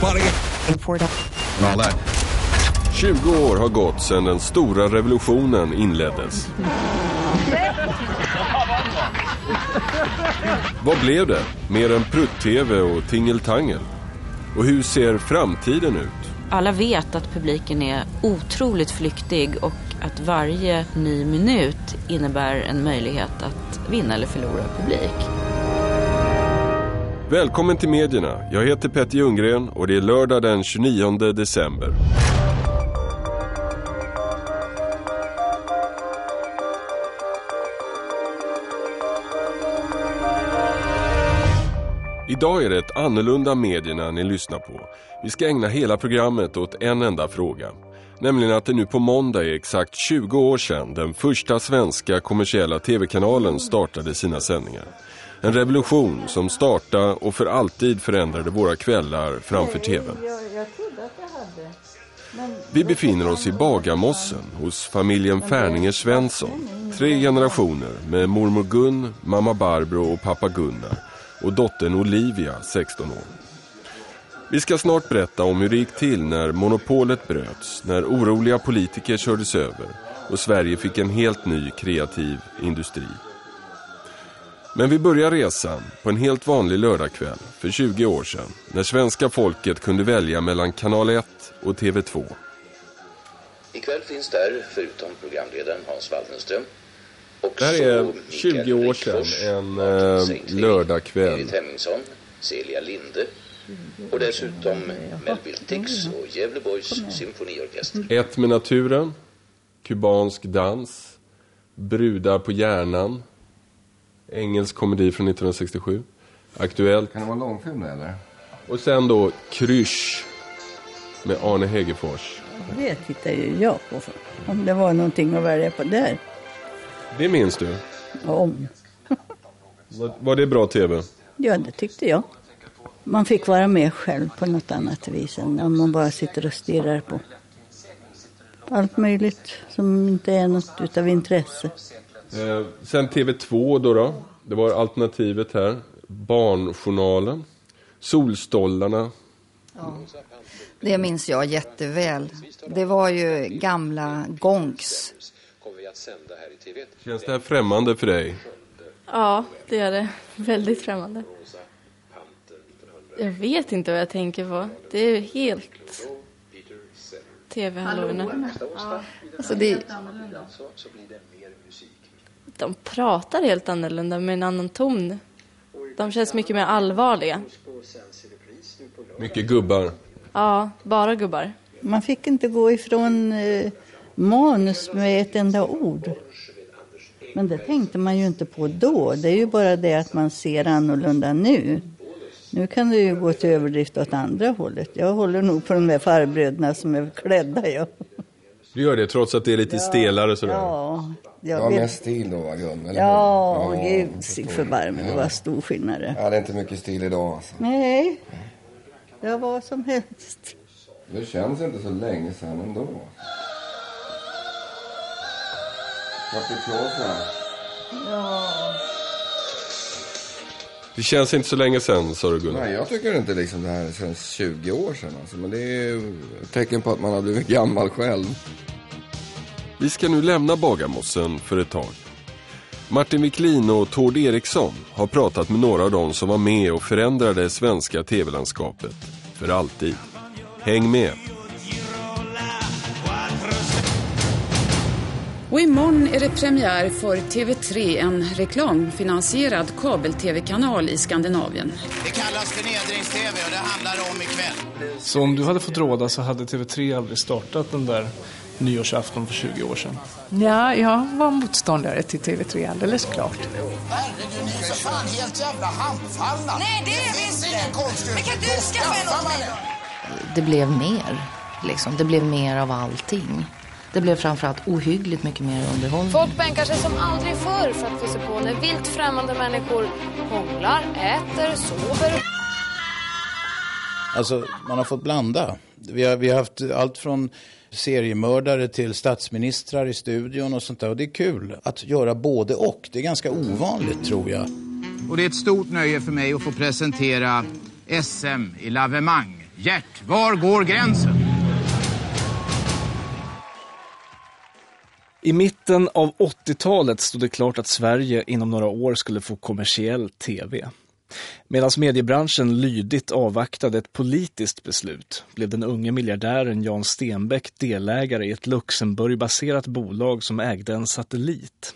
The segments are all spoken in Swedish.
Nobody. 20 år har gått sedan den stora revolutionen inleddes. Vad blev det? Mer än prutt-tv och tingeltangel? Och hur ser framtiden ut? Alla vet att publiken är otroligt flyktig och att varje ny minut innebär en möjlighet att vinna eller förlora publik. Välkommen till medierna. Jag heter Petter Ljunggren och det är lördag den 29 december. Idag är det ett annorlunda medierna ni lyssnar på. Vi ska ägna hela programmet åt en enda fråga. Nämligen att det nu på måndag är exakt 20 år sedan den första svenska kommersiella tv-kanalen startade sina sändningar. En revolution som startade och för alltid förändrade våra kvällar framför tvn. Vi befinner oss i Bagarmossen hos familjen Färninger Svensson. Tre generationer med mormor Gun, mamma Barbro och pappa Gunnar och dottern Olivia, 16 år. Vi ska snart berätta om hur det gick till när monopolet bröts, när oroliga politiker kördes över och Sverige fick en helt ny kreativ industri. Men vi börjar resan på en helt vanlig lördagkväll för 20 år sedan när svenska folket kunde välja mellan kanal 1 och TV2. Ikväll finns där, förutom programledaren Hans Waldenström, Det här är 20 år sedan, en eh, lördagkväll. Berit Hemmingsson, Celia Linde och dessutom Melville Tix och Gävleborgs symfoniorkester. Ett med naturen, kubansk dans, brudar på hjärnan, engelsk komedi från 1967, aktuellt. Kan det vara en långfilm det, eller? Och sen då Krysch med Arne Hegerfors. Det tittar ju jag på. Om det var någonting att välja på där. Det minns du? Om. Var, var det bra tv? Ja, det tyckte jag. Man fick vara med själv på något annat vis än om man bara sitter och stirrar på allt möjligt som inte är något utav intresse. Eh, sen TV2 då, då. Det var alternativet här. Barnjournalen. Solstollarna. Det minns jag jätteväl. Det var ju gamla Gonks. Kommer vi att sända här i TV. Känns det här främmande för dig? Ja, det är det. Väldigt främmande. Jag vet inte vad jag tänker på. Det är helt tv-halloween. Alltså det, De pratar helt annorlunda med en annan ton. De känns mycket mer allvarliga. Mycket gubbar. Ja, bara gubbar. Man fick inte gå ifrån eh, manus med ett enda ord. Men det tänkte man ju inte på då. Det är ju bara det att man ser annorlunda nu. Nu kan det ju gå till överdrift åt andra hållet. Jag håller nog på de där farbröderna som är klädda. Ja, Du gör det trots att det är lite stelare sådär. ja Det jag var vet. mest stil då, va, Gun? Eller Ja, hur? gud jag sig förbarme. Det var stor skillnad det. Ja, det är inte mycket stil idag alltså. Nej, det var vad som helst. Det känns inte så länge sedan ändå. Kapitiosa. Det känns inte så länge sedan, sa du Gunnar. Nej, jag tycker inte liksom det här känns 20 år sedan alltså. Men det är ju ett tecken på att man har blivit gammal själv. Vi ska nu lämna Bagarmossen för ett tag. Martin Wiklin och Tord Eriksson har pratat med några av dem som var med och förändrade det svenska tv-landskapet för alltid. Häng med! Och imorgon är det premiär för TV3, en reklamfinansierad kabel-tv-kanal i Skandinavien. Det kallas förnedrings-tv och det handlar om ikväll. Så om du hade fått råda så hade TV3 aldrig startat den där nyårsafton för 20 år sedan. Ja, jag var motståndare till TV3, alldeles klart. Herregud, ni är för fan helt jävla handfallna. Nej, det är vi inte. Men kan du skaffa en åt mig? det blev mer. Liksom. Det blev mer av allting. Det blev framförallt ohyggligt mycket mer underhållning. Folk bänkar sig som aldrig förr för att få se på när vilt främmande människor hånglar, äter, sover. Alltså, man har fått blanda. Vi har, vi har haft allt från seriemördare till statsministrar i studion och sånt där. Och det är kul att göra både och. Det är ganska ovanligt tror jag. Och det är ett stort nöje för mig att få presentera SM i lavemang Gert, var går gränsen? I mitten av 80-talet stod det klart att Sverige inom några år skulle få kommersiell tv. Medan mediebranschen lydigt avvaktade ett politiskt beslut blev den unge miljardären Jan Stenbeck delägare i ett Luxemburg-baserat bolag som ägde en satellit.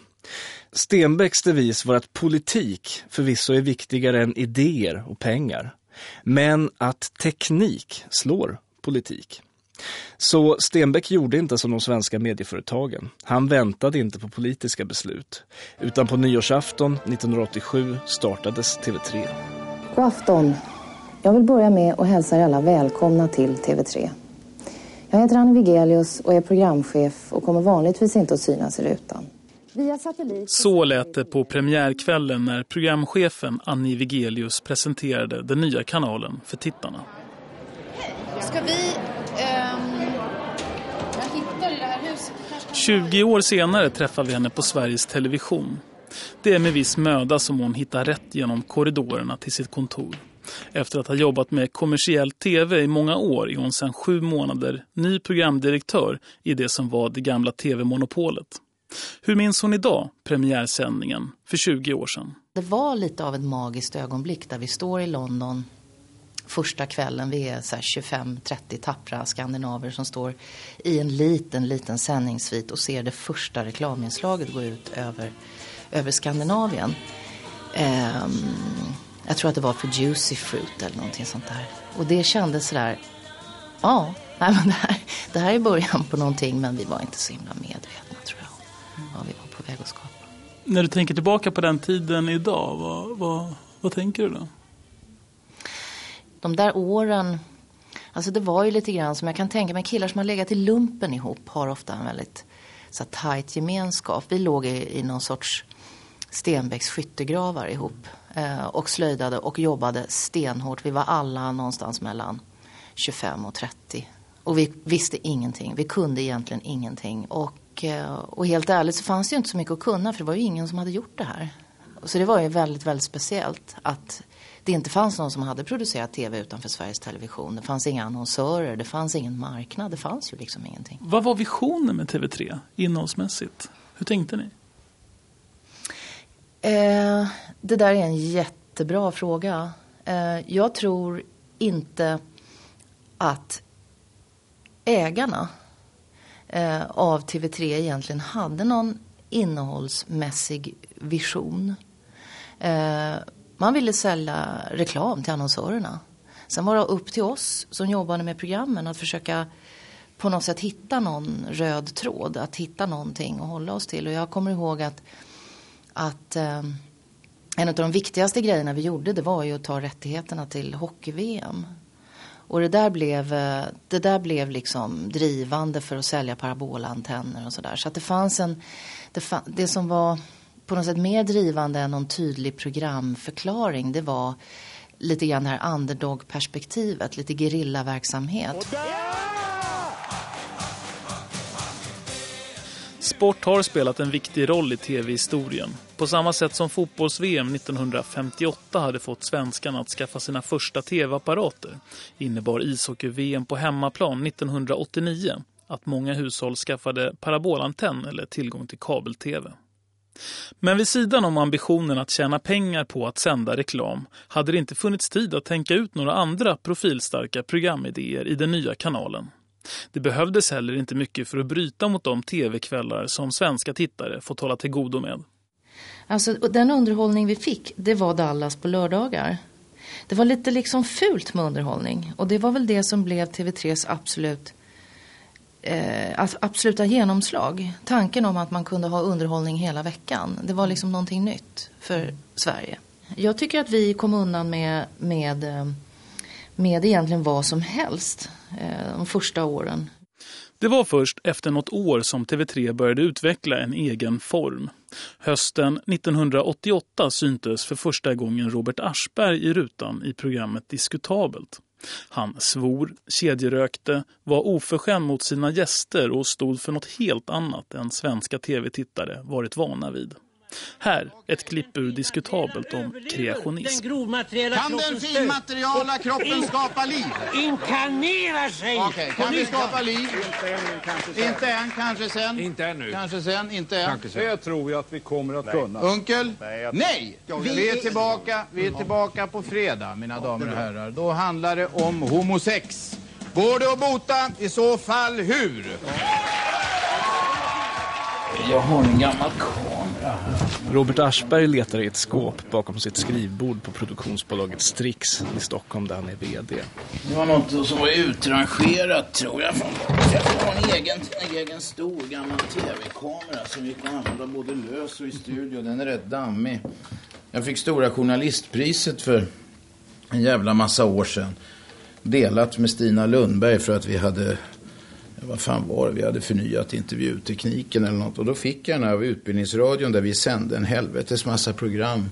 Stenbecks devis var att politik förvisso är viktigare än idéer och pengar. Men att teknik slår politik. Så Stenbeck gjorde inte som de svenska medieföretagen. Han väntade inte på politiska beslut. Utan på nyårsafton 1987 startades TV3. God afton. Jag vill börja med att hälsa er alla välkomna till TV3. Jag heter Annie Vigelius och är programchef och kommer vanligtvis inte att synas i rutan. Så lät det på premiärkvällen när programchefen Annie Vigelius presenterade den nya kanalen för tittarna. Ska vi... ehm, jag hittar i det här huset. 20 år senare träffar vi henne på Sveriges Television. Det är med viss möda som hon hittar rätt genom korridorerna till sitt kontor. Efter att ha jobbat med kommersiell tv i många år är hon sedan sju månader ny programdirektör i det som var det gamla tv-monopolet. Hur minns hon idag premiärsändningen för 20 år sedan? Det var lite av ett magiskt ögonblick där vi står i London första kvällen. Vi är 25-30 tappra skandinaver som står i en liten, liten sändningssvit och ser det första reklaminslaget gå ut över, över Skandinavien. Um, jag tror att det var för Juicy Fruit eller någonting sånt där. Och det kändes sådär, ja, nej, men det, här, det här är början på någonting men vi var inte så himla medvetna tror jag. om Vad vi var på väg att skapa. När du tänker tillbaka på den tiden idag, vad, vad, vad tänker du då? De där åren, alltså det var ju lite grann som jag kan tänka mig, killar som har legat i lumpen ihop har ofta en väldigt så tajt gemenskap. Vi låg i, i någon sorts Stenbecks skyttegravar ihop eh, och slöjdade och jobbade stenhårt. Vi var alla någonstans mellan 25 och 30. Och vi visste ingenting, vi kunde egentligen ingenting. Och, eh, och helt ärligt så fanns det ju inte så mycket att kunna för det var ju ingen som hade gjort det här. Så det var ju väldigt, väldigt speciellt att det inte fanns någon som hade producerat tv utanför Sveriges Television. Det fanns inga annonsörer, det fanns ingen marknad, det fanns ju liksom ingenting. Vad var visionen med TV3 innehållsmässigt? Hur tänkte ni? Eh, det där är en jättebra fråga. Eh, jag tror inte att ägarna eh, av TV3 egentligen hade någon innehållsmässig vision. Man ville sälja reklam till annonsörerna. Sen var det upp till oss som jobbade med programmen att försöka på något sätt hitta någon röd tråd. Att hitta någonting att hålla oss till. Och jag kommer ihåg att, att eh, en av de viktigaste grejerna vi gjorde det var ju att ta rättigheterna till hockey-VM. Och det där blev, eh, det där blev liksom drivande för att sälja parabolantenner och sådär. Så att det fanns en, det, det som var på något sätt mer drivande än någon tydlig programförklaring det var lite grann det här underdog-perspektivet, lite gerillaverksamhet. Sport har spelat en viktig roll i tv-historien. På samma sätt som fotbolls-VM 1958 hade fått svenskarna att skaffa sina första tv-apparater innebar ishockey-VM på hemmaplan 1989 att många hushåll skaffade parabolantenn eller tillgång till kabel-tv. Men vid sidan om ambitionen att tjäna pengar på att sända reklam hade det inte funnits tid att tänka ut några andra profilstarka programidéer i den nya kanalen. Det behövdes heller inte mycket för att bryta mot de tv-kvällar som svenska tittare fått hålla till godo med. Alltså, den underhållning vi fick, det var Dallas på lördagar. Det var lite liksom fult med underhållning. Och det var väl det som blev TV3s absolut eh, absoluta genomslag. Tanken om att man kunde ha underhållning hela veckan. Det var liksom någonting nytt för Sverige. Jag tycker att vi kom undan med, med, eh, med egentligen vad som helst eh, de första åren. Det var först efter något år som TV3 började utveckla en egen form. Hösten 1988 syntes för första gången Robert Aschberg i rutan i programmet Diskutabelt. Han svor, kedjerökte, var oförskämd mot sina gäster och stod för något helt annat än svenska tv-tittare varit vana vid. Här ett klipp ur diskutabelt om kreationism. Kan den finmateriala kroppen skapa liv? Inkarnera sig! Okej, kan vi skapa liv? Inte än, kanske sen? Inte ännu. Kanske sen, inte än. Det tror jag att vi kommer att kunna. Unkel? Nej! Vi är, tillbaka, vi är tillbaka på fredag, mina damer och herrar. Då handlar det om homosex. Går det att bota? I så fall hur? Jag har en gammal kamera Robert Aschberg letar i ett skåp bakom sitt skrivbord på produktionsbolaget Strix i Stockholm där han är VD. Det var något som var utrangerat tror jag. Jag har en egen, en egen stor gammal tv-kamera som vi kan använda både lös och i studio. Den är rätt dammig. Jag fick Stora Journalistpriset för en jävla massa år sedan. Delat med Stina Lundberg för att vi hade, vad fan var det, vi hade förnyat intervjutekniken eller något. Och då fick jag den här av Utbildningsradion där vi sände en helvetes massa program.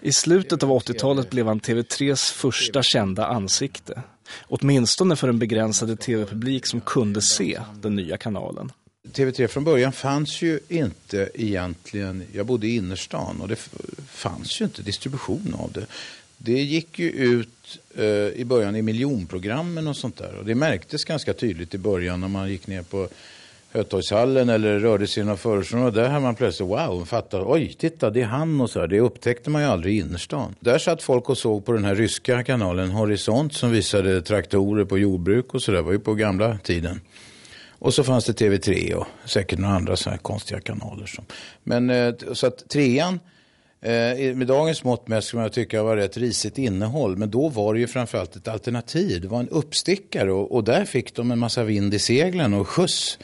I slutet av 80-talet blev han TV3s första kända ansikte. Åtminstone för en begränsade tv-publik som kunde se den nya kanalen. TV3 från början fanns ju inte egentligen, jag bodde i innerstan och det fanns ju inte distribution av det. Det gick ju ut eh, i början i miljonprogrammen och sånt där och det märktes ganska tydligt i början när man gick ner på Hötorgshallen eller rörde sig genom förorten och där hade man plötsligt wow, fattat, oj, titta det är han och så här. Det upptäckte man ju aldrig i innerstan. Där satt folk och såg på den här ryska kanalen Horisont som visade traktorer på jordbruk och så där. Det var ju på gamla tiden. Och så fanns det TV3 och säkert några andra sådana här konstiga kanaler. Som. Men eh, så att trean, eh, med dagens mått mätt skulle man tycka var rätt risigt innehåll. Men då var det ju framförallt ett alternativ. Det var en uppstickare och, och där fick de en massa vind i seglen och skjuts.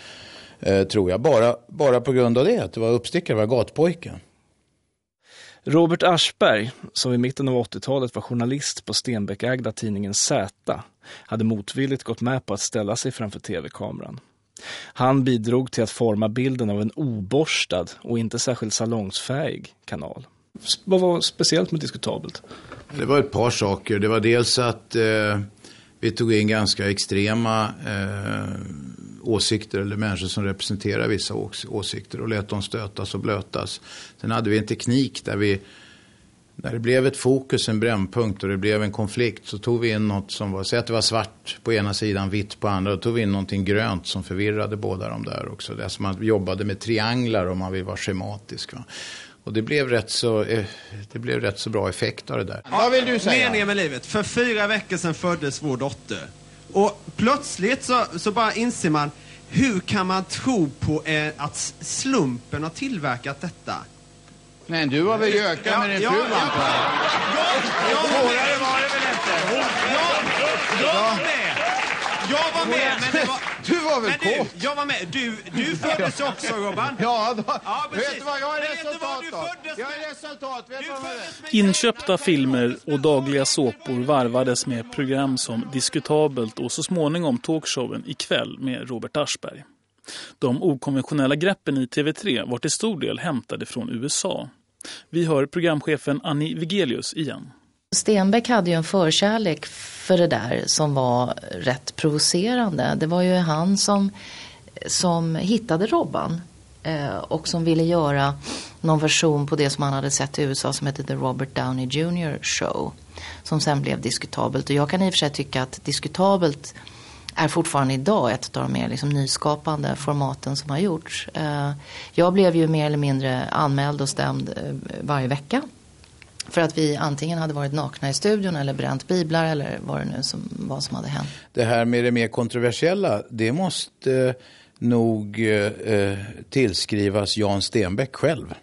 Eh, tror jag. Bara, bara på grund av det, att det var uppstickare, det var gatpojken. Robert Aschberg, som i mitten av 80-talet var journalist på Stenbeckägda tidningen Z, hade motvilligt gått med på att ställa sig framför tv-kameran. Han bidrog till att forma bilden av en oborstad och inte särskilt salongsfähig kanal. Vad var speciellt med diskutabelt? Det var ett par saker. Det var dels att eh, vi tog in ganska extrema eh, åsikter eller människor som representerar vissa ås- åsikter och lät dem stötas och blötas. Sen hade vi en teknik där vi, när det blev ett fokus, en brännpunkt och det blev en konflikt så tog vi in något som var, säg att det var svart på ena sidan, vitt på andra, då tog vi in någonting grönt som förvirrade båda de där också. Det är som man jobbade med trianglar om man vill vara schematisk. Va? Och det blev, rätt så, eh, det blev rätt så bra effekt av det där. Vad vill du säga? Meningen med livet. För fyra veckor sedan föddes vår dotter. Och plötsligt så, så bara inser man, hur kan man tro på eh, att slumpen har tillverkat detta? Nej, du har väl gökat med din Ja, fru, ja, antar jag? Svårare var det väl inte? Jag, jag var med. Jag var med, men det var... Du var väl men du, jag var med. Du, du föddes också, Robban. Ja, då, precis. vet du vad, jag är resultat du föddes Jag är resultat, vet du vad det är? Inköpta filmer och dagliga såpor varvades med program som Diskutabelt och så småningom talkshowen Ikväll med Robert Aschberg. De okonventionella greppen i TV3 var till stor del hämtade från USA. Vi hör programchefen Annie Vigelius igen. Stenbeck hade ju en förkärlek för det där som var rätt provocerande. Det var ju han som, som hittade Robban eh, och som ville göra någon version på det som han hade sett i USA som hette The Robert Downey Jr. Show. Som sen blev diskutabelt. Och jag kan i och för sig tycka att diskutabelt är fortfarande idag ett av de mer liksom nyskapande formaten som har gjorts. Eh, jag blev ju mer eller mindre anmäld och stämd eh, varje vecka. För att vi antingen hade varit nakna i studion eller bränt biblar eller vad det nu som, vad som hade hänt. Det här med det mer kontroversiella, det måste eh, nog eh, tillskrivas Jan Stenbeck själv.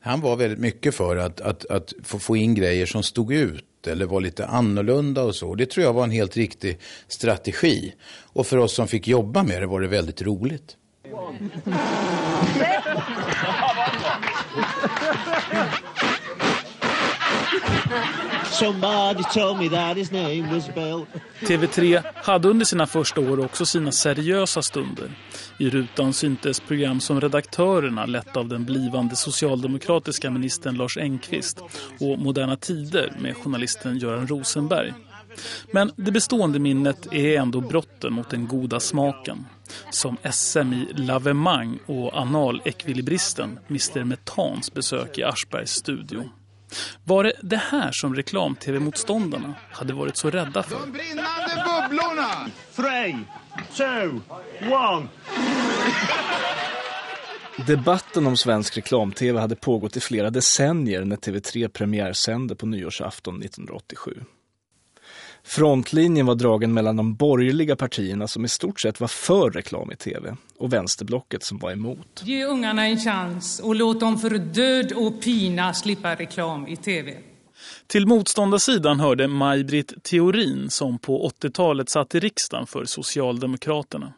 Han var väldigt mycket för att, att, att få, få in grejer som stod ut eller var lite annorlunda och så. Det tror jag var en helt riktig strategi. Och för oss som fick jobba med det var det väldigt roligt. Somebody told me that his name was Bill. TV3 hade under sina första år också sina seriösa stunder. I rutan syntes program som Redaktörerna lett av den blivande socialdemokratiska ministern Lars Engqvist och Moderna Tider med journalisten Göran Rosenberg. Men det bestående minnet är ändå brotten mot den goda smaken. Som SM i lavemang och analekvilibristen Mr. Metans besök i Aschbergs studio. Var det det här som reklam-tv-motståndarna hade varit så rädda för? De brinnande bubblorna! Three, two, one. Debatten om svensk reklam-tv hade pågått i flera decennier när TV3 premiärsände på nyårsafton 1987. Frontlinjen var dragen mellan de borgerliga partierna som i stort sett var för reklam i tv och vänsterblocket som var emot. Ge ungarna en chans och låt dem för död och pina slippa reklam i tv. Till motståndarsidan hörde Maj-Britt Theorin som på 80-talet satt i riksdagen för Socialdemokraterna.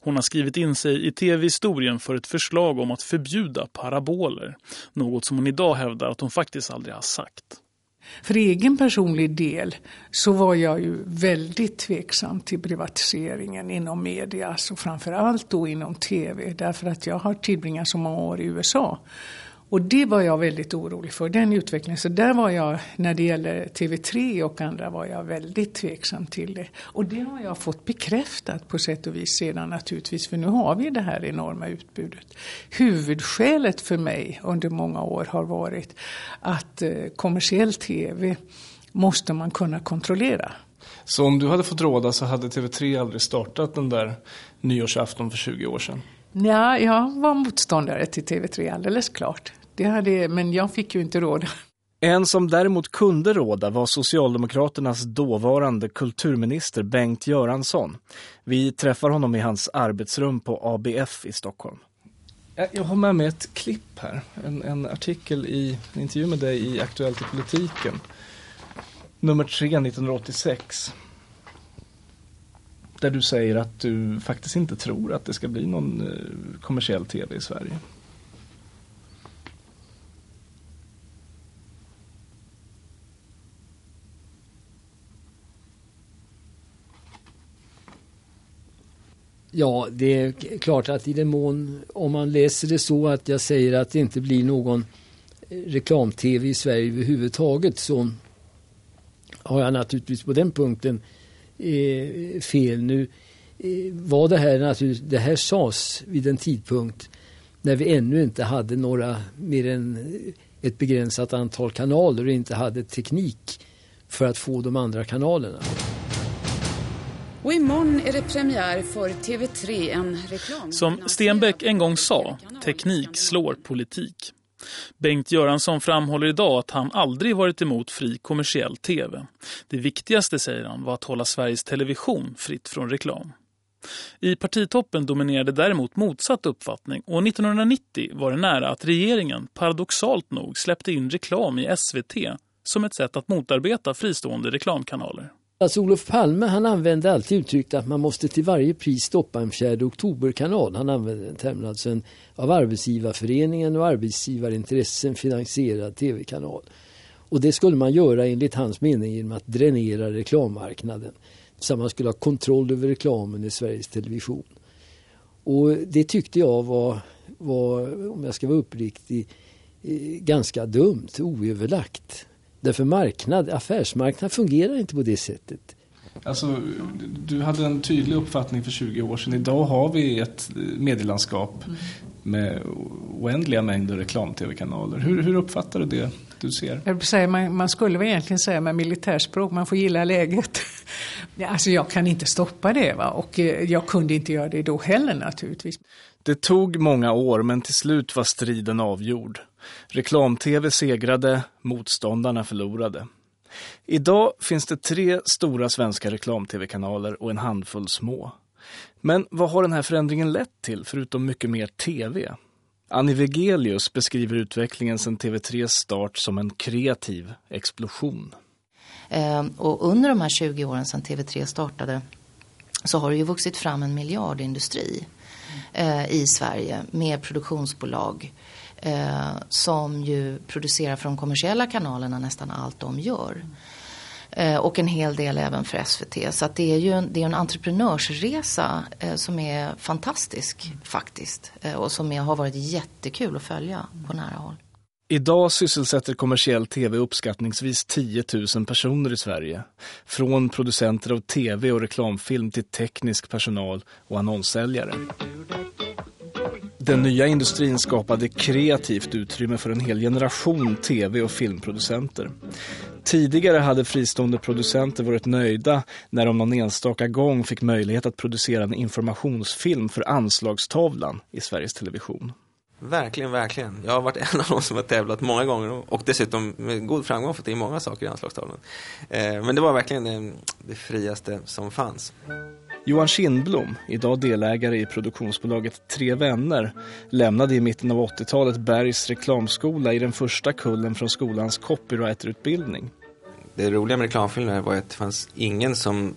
Hon har skrivit in sig i tv-historien för ett förslag om att förbjuda paraboler. Något som hon idag hävdar att hon faktiskt aldrig har sagt. För egen personlig del så var jag ju väldigt tveksam till privatiseringen inom media, alltså framförallt då inom tv, därför att jag har tillbringat så många år i USA. Och det var jag väldigt orolig för, den utvecklingen. Så där var jag, när det gäller TV3 och andra, var jag väldigt tveksam till det. Och det har jag fått bekräftat på sätt och vis sedan naturligtvis, för nu har vi det här enorma utbudet. Huvudskälet för mig under många år har varit att eh, kommersiell TV måste man kunna kontrollera. Så om du hade fått råda så hade TV3 aldrig startat den där nyårsafton för 20 år sedan? Ja, jag var motståndare till TV3 alldeles klart. Det hade, men jag fick ju inte råda. En som däremot kunde råda var Socialdemokraternas dåvarande kulturminister Bengt Göransson. Vi träffar honom i hans arbetsrum på ABF i Stockholm. Jag har med mig ett klipp här, en, en artikel i en intervju med dig i Aktuellt i politiken. Nummer 3 1986. Där du säger att du faktiskt inte tror att det ska bli någon eh, kommersiell tv i Sverige. Ja, det är klart att i den mån, om man läser det så att jag säger att det inte blir någon eh, reklam-tv i Sverige överhuvudtaget så har jag naturligtvis på den punkten eh, fel. Nu eh, var det här naturligtvis, det här sades vid en tidpunkt när vi ännu inte hade några mer än eh, ett begränsat antal kanaler och inte hade teknik för att få de andra kanalerna. Och imorgon är det premiär för TV3, en reklam... Som Stenbeck en gång sa, teknik slår politik. Bengt Göransson framhåller idag att han aldrig varit emot fri kommersiell tv. Det viktigaste, säger han, var att hålla Sveriges television fritt från reklam. I partitoppen dominerade däremot motsatt uppfattning och 1990 var det nära att regeringen paradoxalt nog släppte in reklam i SVT som ett sätt att motarbeta fristående reklamkanaler. Alltså Olof Palme han använde alltid uttrycket att man måste till varje pris stoppa en fjärde oktoberkanal. Han använde den termen, alltså en av Arbetsgivarföreningen och arbetsgivarintressen finansierad tv-kanal. Och det skulle man göra enligt hans mening genom att dränera reklammarknaden. Så man skulle ha kontroll över reklamen i Sveriges Television. Och det tyckte jag var, var om jag ska vara uppriktig, eh, ganska dumt, oöverlagt. Därför marknad, affärsmarknad fungerar inte på det sättet. Alltså, du hade en tydlig uppfattning för 20 år sedan. Idag har vi ett medielandskap mm. med oändliga mängder reklam-tv-kanaler. Hur, hur uppfattar du det du ser? Jag säga, man, man skulle väl egentligen säga med militärspråk, man får gilla läget alltså jag kan inte stoppa det va? och eh, jag kunde inte göra det då heller naturligtvis. Det tog många år men till slut var striden avgjord. Reklam-tv segrade, motståndarna förlorade. Idag finns det tre stora svenska reklam-tv-kanaler och en handfull små. Men vad har den här förändringen lett till, förutom mycket mer tv? Annie Vegelius beskriver utvecklingen sedan TV3s start som en kreativ explosion. Eh, och under de här 20 åren sedan TV3 startade så har det ju vuxit fram en miljardindustri eh, i Sverige med produktionsbolag eh, som ju producerar för de kommersiella kanalerna nästan allt de gör. Eh, och en hel del även för SVT. Så att det är ju en, det är en entreprenörsresa eh, som är fantastisk faktiskt. Eh, och som är, har varit jättekul att följa på nära håll. Idag sysselsätter kommersiell tv uppskattningsvis 10 000 personer i Sverige. Från producenter av tv och reklamfilm till teknisk personal och annonssäljare. Den nya industrin skapade kreativt utrymme för en hel generation tv- och filmproducenter. Tidigare hade fristående producenter varit nöjda när de någon enstaka gång fick möjlighet att producera en informationsfilm för anslagstavlan i Sveriges Television. Verkligen, verkligen. Jag har varit en av de som har tävlat många gånger och dessutom med god framgång fått in många saker i anslagstavlan. Eh, men det var verkligen det, det friaste som fanns. Johan Kindblom, idag delägare i produktionsbolaget Tre Vänner, lämnade i mitten av 80-talet Bergs reklamskola i den första kullen från skolans copywriterutbildning. Det roliga med reklamfilmer var att det fanns ingen som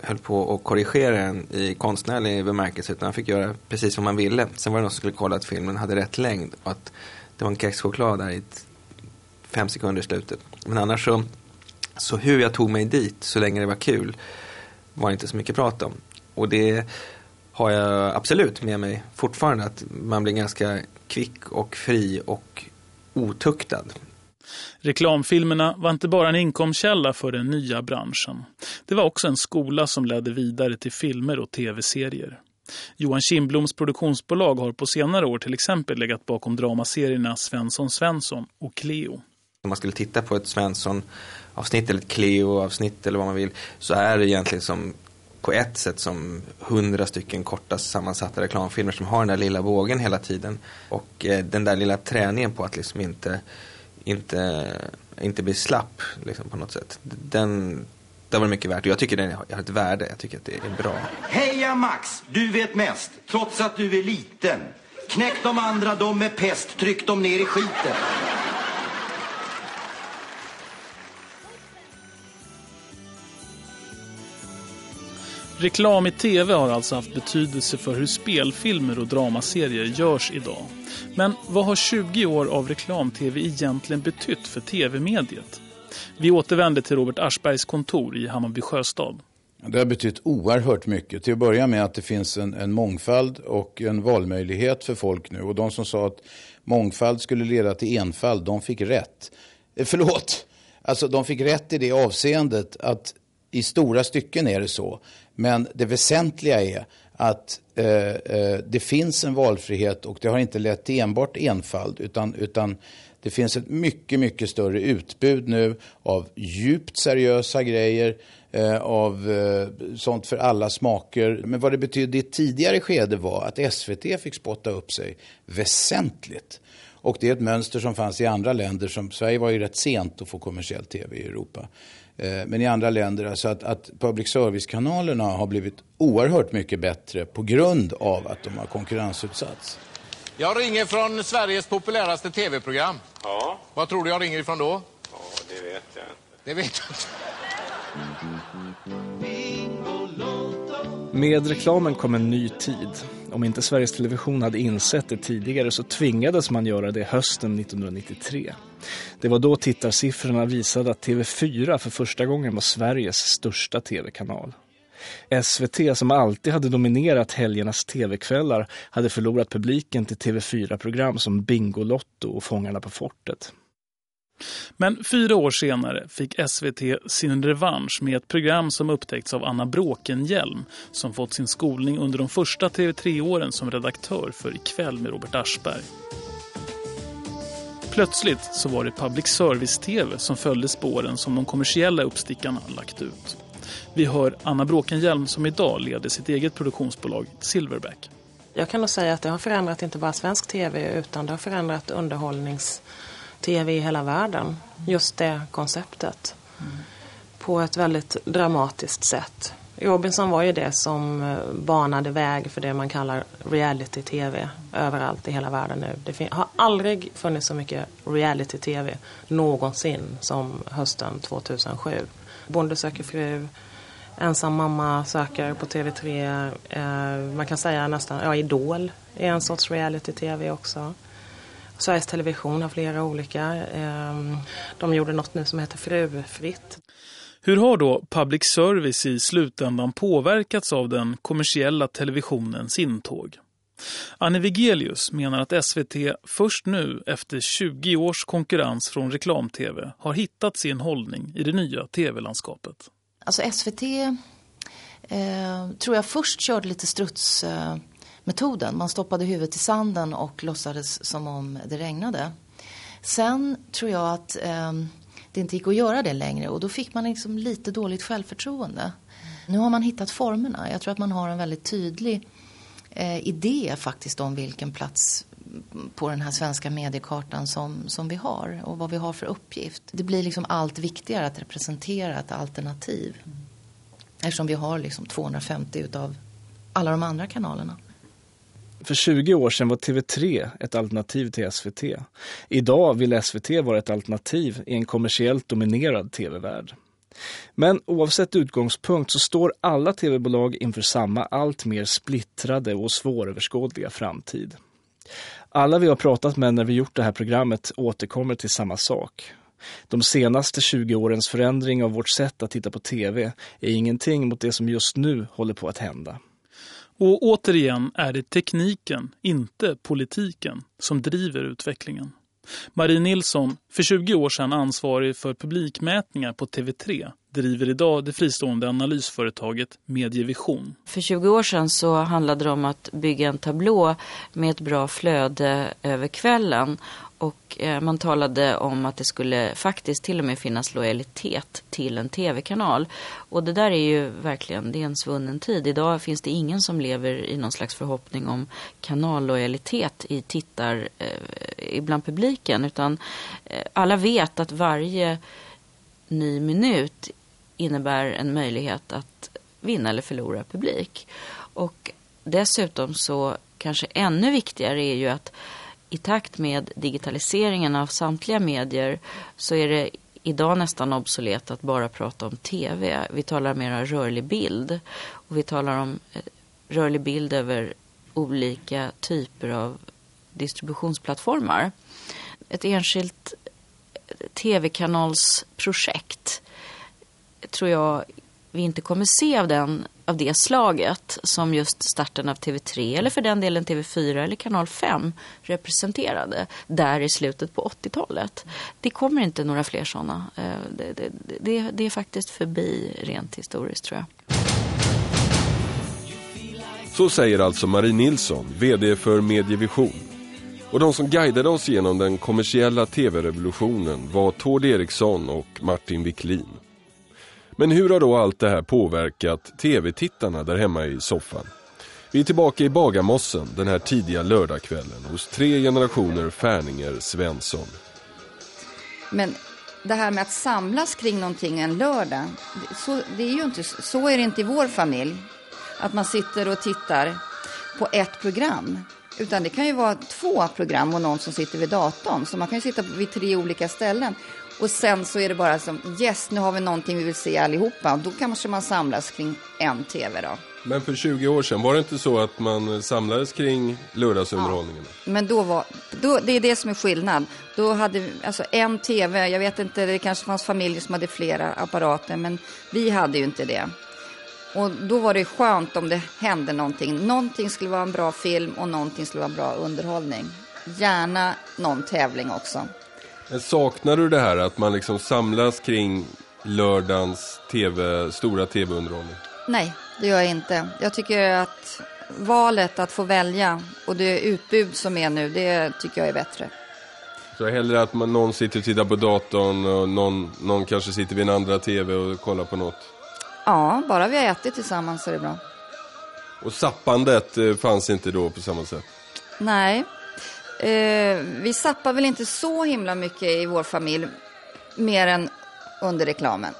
höll på att korrigera en i konstnärlig bemärkelse utan han fick göra precis vad man ville. Sen var det någon som skulle kolla att filmen hade rätt längd och att det var en kexchoklad där i fem sekunder i slutet. Men annars så, så hur jag tog mig dit så länge det var kul var inte så mycket prat om. Och det har jag absolut med mig fortfarande att man blir ganska kvick och fri och otuktad. Reklamfilmerna var inte bara en inkomstkälla för den nya branschen. Det var också en skola som ledde vidare till filmer och tv-serier. Johan Kindbloms produktionsbolag har på senare år till exempel legat bakom dramaserierna Svensson Svensson och Cleo. Om man skulle titta på ett Svensson-avsnitt eller ett Cleo-avsnitt eller vad man vill så är det egentligen som på ett sätt som hundra stycken korta sammansatta reklamfilmer som har den där lilla vågen hela tiden. Och eh, den där lilla träningen på att liksom inte, inte, inte bli slapp liksom, på något sätt. Den, det var mycket värt och jag tycker den har ett värde. Jag tycker att det är bra. Heja Max! Du vet mest, trots att du är liten. Knäck de andra, de är pest. Tryck dem ner i skiten. Reklam i tv har alltså haft betydelse för hur spelfilmer och dramaserier görs idag. Men vad har 20 år av reklam-tv egentligen betytt för tv-mediet? Vi återvänder till Robert Aschbergs kontor i Hammarby Sjöstad. Det har betytt oerhört mycket. Till att börja med att det finns en, en mångfald och en valmöjlighet för folk nu. Och de som sa att mångfald skulle leda till enfald, de fick rätt. Eh, förlåt, alltså de fick rätt i det avseendet att i stora stycken är det så. Men det väsentliga är att eh, eh, det finns en valfrihet och det har inte lett till enbart enfald utan, utan det finns ett mycket, mycket större utbud nu av djupt seriösa grejer, eh, av eh, sånt för alla smaker. Men vad det betydde i ett tidigare skede var att SVT fick spotta upp sig väsentligt. Och det är ett mönster som fanns i andra länder. Som, Sverige var ju rätt sent att få kommersiell tv i Europa. Eh, men i andra länder, alltså att, att public service-kanalerna har blivit oerhört mycket bättre på grund av att de har konkurrensutsatts. Jag ringer från Sveriges populäraste tv-program. Ja. Vad tror du jag ringer ifrån då? Ja, det vet jag Det vet jag inte. Med reklamen kom en ny tid. Om inte Sveriges Television hade insett det tidigare så tvingades man göra det hösten 1993. Det var då tittarsiffrorna visade att TV4 för första gången var Sveriges största tv-kanal. SVT som alltid hade dominerat helgernas tv-kvällar hade förlorat publiken till TV4-program som Bingolotto och Fångarna på fortet. Men fyra år senare fick SVT sin revansch med ett program som upptäckts av Anna Bråkenhjelm som fått sin skolning under de första TV3-åren som redaktör för Ikväll med Robert Aschberg. Plötsligt så var det public service-tv som följde spåren som de kommersiella uppstickarna lagt ut. Vi hör Anna Bråkenhjelm som idag leder sitt eget produktionsbolag Silverback. Jag kan nog säga att det har förändrat inte bara svensk tv utan det har förändrat underhållnings TV i hela världen. Just det konceptet. Mm. På ett väldigt dramatiskt sätt. Robinson var ju det som eh, banade väg för det man kallar reality-tv överallt i hela världen nu. Det har aldrig funnits så mycket reality-tv någonsin som hösten 2007. Bonde söker fru, ensam mamma söker på TV3. Eh, man kan säga nästan, ja Idol är en sorts reality-tv också. Sveriges Television har flera olika. Eh, de gjorde något nu som heter Frufritt. Hur har då public service i slutändan påverkats av den kommersiella televisionens intåg? Anne Vigelius menar att SVT först nu efter 20 års konkurrens från reklam-tv har hittat sin hållning i det nya tv-landskapet. Alltså SVT eh, tror jag först körde lite strutsmetoden. Eh, man stoppade huvudet i sanden och låtsades som om det regnade. Sen tror jag att eh, det inte gick att göra det längre och då fick man liksom lite dåligt självförtroende. Nu har man hittat formerna. Jag tror att man har en väldigt tydlig eh, idé faktiskt om vilken plats på den här svenska mediekartan som, som vi har och vad vi har för uppgift. Det blir liksom allt viktigare att representera ett alternativ. Eftersom vi har liksom 250 utav alla de andra kanalerna. För 20 år sedan var TV3 ett alternativ till SVT. Idag vill SVT vara ett alternativ i en kommersiellt dominerad tv-värld. Men oavsett utgångspunkt så står alla tv-bolag inför samma allt mer splittrade och svåröverskådliga framtid. Alla vi har pratat med när vi gjort det här programmet återkommer till samma sak. De senaste 20 årens förändring av vårt sätt att titta på tv är ingenting mot det som just nu håller på att hända. Och återigen är det tekniken, inte politiken, som driver utvecklingen. Marie Nilsson, för 20 år sedan ansvarig för publikmätningar på TV3, driver idag det fristående analysföretaget Medievision. För 20 år sedan så handlade det om att bygga en tablå med ett bra flöde över kvällen och eh, man talade om att det skulle faktiskt till och med finnas lojalitet till en tv-kanal. Och det där är ju verkligen, det är en svunnen tid. Idag finns det ingen som lever i någon slags förhoppning om kanallojalitet i tittar, eh, bland publiken. Utan eh, alla vet att varje ny minut innebär en möjlighet att vinna eller förlora publik. Och dessutom så kanske ännu viktigare är ju att i takt med digitaliseringen av samtliga medier så är det idag nästan obsolet att bara prata om tv. Vi talar mer om rörlig bild och vi talar om eh, rörlig bild över olika typer av distributionsplattformar. Ett enskilt eh, tv-kanalsprojekt tror jag vi inte kommer se av, den, av det slaget som just starten av TV3 eller för den delen TV4 eller kanal 5 representerade där i slutet på 80-talet. Det kommer inte några fler sådana. Eh, det, det, det, det är faktiskt förbi rent historiskt tror jag. Så säger alltså Marie Nilsson, vd för Medievision. Och de som guidade oss genom den kommersiella tv-revolutionen var Tord Eriksson och Martin Wiklin. Men hur har då allt det här påverkat tv-tittarna där hemma i soffan? Vi är tillbaka i Bagarmossen den här tidiga lördagskvällen hos tre generationer Färninger Svensson. Men det här med att samlas kring någonting en lördag, så, det är ju inte, så är det inte i vår familj. Att man sitter och tittar på ett program. Utan det kan ju vara två program och någon som sitter vid datorn. Så man kan ju sitta vid tre olika ställen. Och sen så är det bara som, yes, nu har vi någonting vi vill se allihopa. Och då kanske man samlas kring en tv då. Men för 20 år sedan, var det inte så att man samlades kring lördagsunderhållningen? Ja, men då var, då, det är det som är skillnad. Då hade vi, alltså en tv, jag vet inte, det kanske fanns familjer som hade flera apparater, men vi hade ju inte det. Och då var det skönt om det hände någonting. Någonting skulle vara en bra film och någonting skulle vara bra underhållning. Gärna någon tävling också. Saknar du det här att man liksom samlas kring lördagens TV, stora tv-underhållning? Nej, det gör jag inte. Jag tycker att valet att få välja och det utbud som är nu, det tycker jag är bättre. Så hellre att man, någon sitter och tittar på datorn och någon, någon kanske sitter vid en andra tv och kollar på något? Ja, bara vi har ätit tillsammans är det bra. Och sappandet eh, fanns inte då på samma sätt? Nej, Eh, vi sappar väl inte så himla mycket i vår familj, mer än under reklamen.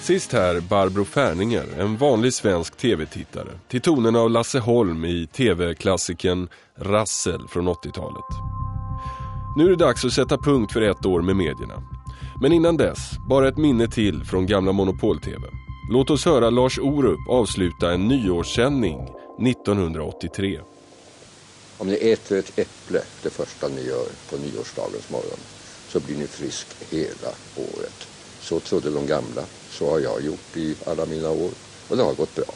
Sist här Barbro Färninger, en vanlig svensk tv-tittare, till tonen av Lasse Holm i tv-klassiken Rassel från 80-talet. Nu är det dags att sätta punkt för ett år med medierna. Men innan dess, bara ett minne till från gamla Monopol-tv. Låt oss höra Lars Orup avsluta en nyårssändning 1983. Om ni äter ett äpple det första ni gör på nyårsdagens morgon så blir ni frisk hela året. Så trodde de gamla, Så har jag gjort i alla mina år och det har gått bra.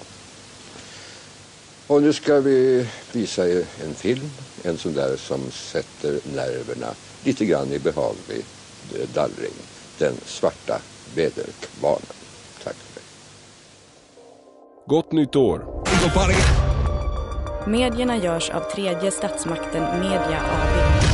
Och nu ska vi visa er en film, en sån där som sätter nerverna lite grann i behaglig eh, dallring. Den svarta väderkvarnen. Gott nytt år! Medierna görs av tredje statsmakten Media AB.